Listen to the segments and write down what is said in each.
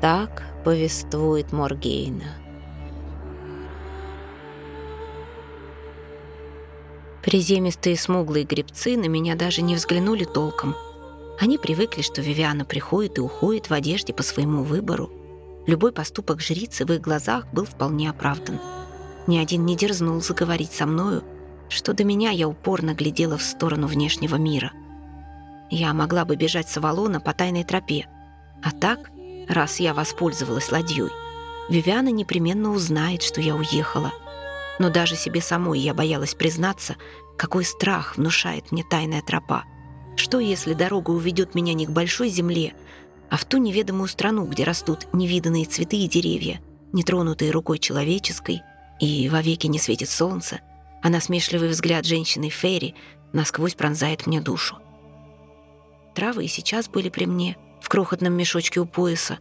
Так повествует Моргейна. Приземистые смуглые гребцы на меня даже не взглянули толком. Они привыкли, что Вивиана приходит и уходит в одежде по своему выбору. Любой поступок жрицы в их глазах был вполне оправдан. Ни один не дерзнул заговорить со мною, что до меня я упорно глядела в сторону внешнего мира. Я могла бы бежать с Авалона по тайной тропе, а так, раз я воспользовалась ладьей, Вивиана непременно узнает, что я уехала — но даже себе самой я боялась признаться, какой страх внушает мне тайная тропа. Что, если дорога уведет меня не к большой земле, а в ту неведомую страну, где растут невиданные цветы и деревья, нетронутые рукой человеческой, и вовеки не светит солнце, а насмешливый взгляд женщины Ферри насквозь пронзает мне душу. Травы и сейчас были при мне, в крохотном мешочке у пояса,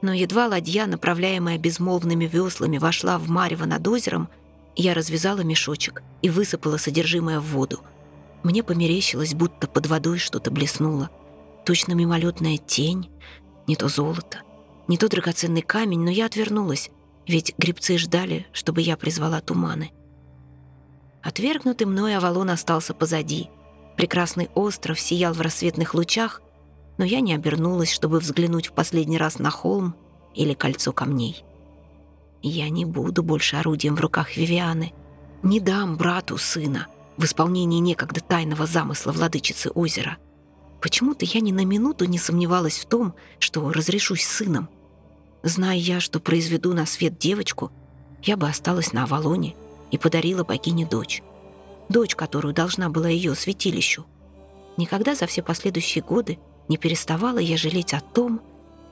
но едва ладья, направляемая безмолвными веслами, вошла в марево над озером — я развязала мешочек и высыпала содержимое в воду. Мне померещилось, будто под водой что-то блеснуло. Точно мимолетная тень, не то золото, не то драгоценный камень, но я отвернулась, ведь грибцы ждали, чтобы я призвала туманы. Отвергнутый мной Авалон остался позади. Прекрасный остров сиял в рассветных лучах, но я не обернулась, чтобы взглянуть в последний раз на холм или кольцо камней. Я не буду больше орудием в руках Вивианы. Не дам брату сына в исполнении некогда тайного замысла владычицы озера. Почему-то я ни на минуту не сомневалась в том, что разрешусь сыном. Зная я, что произведу на свет девочку, я бы осталась на Авалоне и подарила богине дочь. Дочь, которую должна была ее святилищу. Никогда за все последующие годы не переставала я жалеть о том,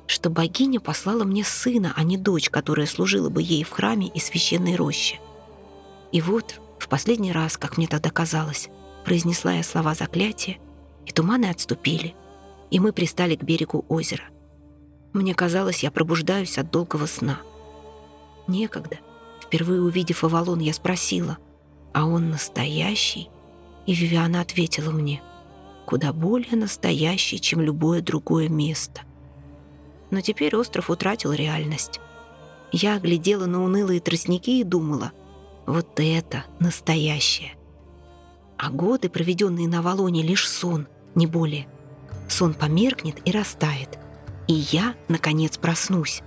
что богиня послала мне сына, а не дочь, которая служила бы ей в храме и священной роще. И вот, в последний раз, как мне тогда казалось, произнесла я слова заклятия, и туманы отступили, и мы пристали к берегу озера. Мне казалось, я пробуждаюсь от долгого сна. Некогда, впервые увидев Авалон, я спросила, а он настоящий? И Вивиана ответила мне, куда более настоящий, чем любое другое место — но теперь остров утратил реальность. Я глядела на унылые тростники и думала, вот это настоящее. А годы, проведенные на Авалоне, лишь сон, не более. Сон померкнет и растает. И я, наконец, проснусь.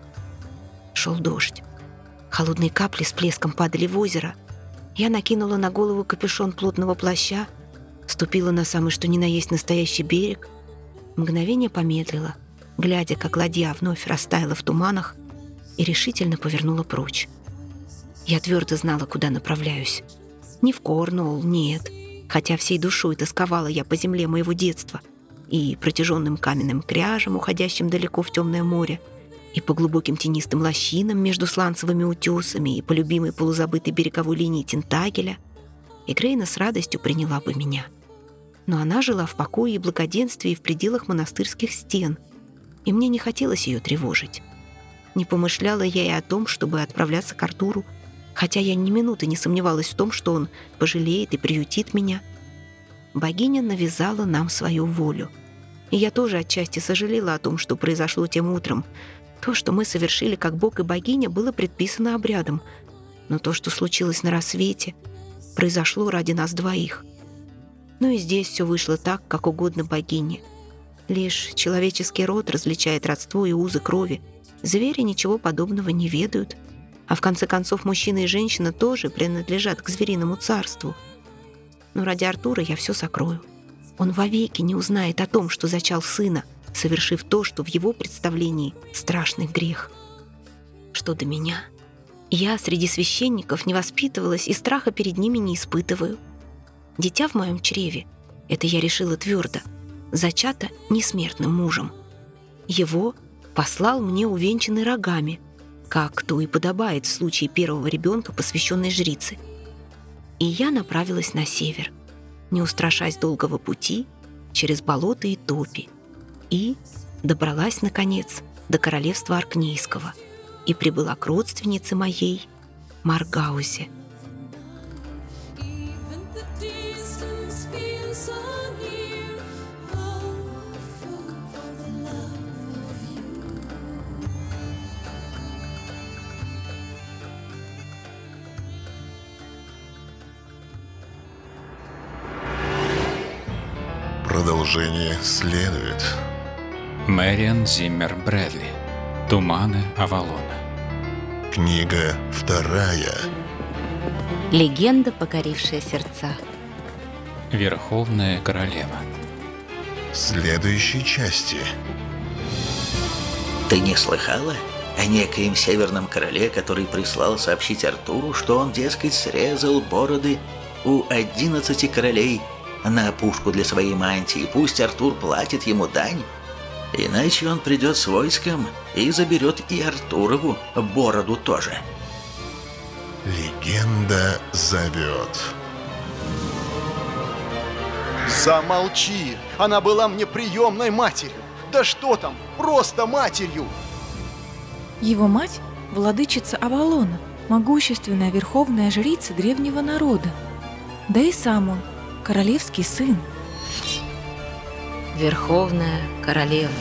Шел дождь. Холодные капли с плеском падали в озеро. Я накинула на голову капюшон плотного плаща, ступила на самый что ни на есть настоящий берег, мгновение помедлила — глядя, как ладья вновь растаяла в туманах и решительно повернула прочь. Я твердо знала, куда направляюсь. Не в Корнуолл, нет, хотя всей душой тосковала я по земле моего детства и протяженным каменным кряжам, уходящим далеко в темное море, и по глубоким тенистым лощинам между сланцевыми утесами и по любимой полузабытой береговой линии Тентагеля, и Грейна с радостью приняла бы меня. Но она жила в покое и благоденствии в пределах монастырских стен — и мне не хотелось ее тревожить. Не помышляла я и о том, чтобы отправляться к Артуру, хотя я ни минуты не сомневалась в том, что он пожалеет и приютит меня. Богиня навязала нам свою волю. И я тоже отчасти сожалела о том, что произошло тем утром. То, что мы совершили как Бог и богиня, было предписано обрядом. Но то, что случилось на рассвете, произошло ради нас двоих. Ну и здесь все вышло так, как угодно богине — Лишь человеческий род различает родство и узы крови. Звери ничего подобного не ведают. А в конце концов, мужчина и женщина тоже принадлежат к звериному царству. Но ради Артура я все сокрою. Он вовеки не узнает о том, что зачал сына, совершив то, что в его представлении страшный грех. Что до меня? Я среди священников не воспитывалась и страха перед ними не испытываю. Дитя в моем чреве, это я решила твердо — зачата несмертным мужем. Его послал мне увенчанный рогами, как то и подобает в случае первого ребенка, посвященной жрице. И я направилась на север, не устрашаясь долгого пути через болота и топи, и добралась, наконец, до королевства Аркнейского и прибыла к родственнице моей, Маргаузе, Продолжение следует. Мэриан Зиммер Брэдли. Туманы Авалона. Книга вторая. Легенда, покорившая сердца. Верховная королева. В следующей части. Ты не слыхала о некоем северном короле, который прислал сообщить Артуру, что он, дескать, срезал бороды у одиннадцати королей на опушку для своей мантии, пусть Артур платит ему дань? Иначе он придет с войском и заберет и Артурову бороду тоже. Легенда зовет. Замолчи! Она была мне приемной матерью! Да что там, просто матерью! Его мать – владычица Авалона, могущественная верховная жрица древнего народа. Да и сам он – королевский сын. Верховная королева.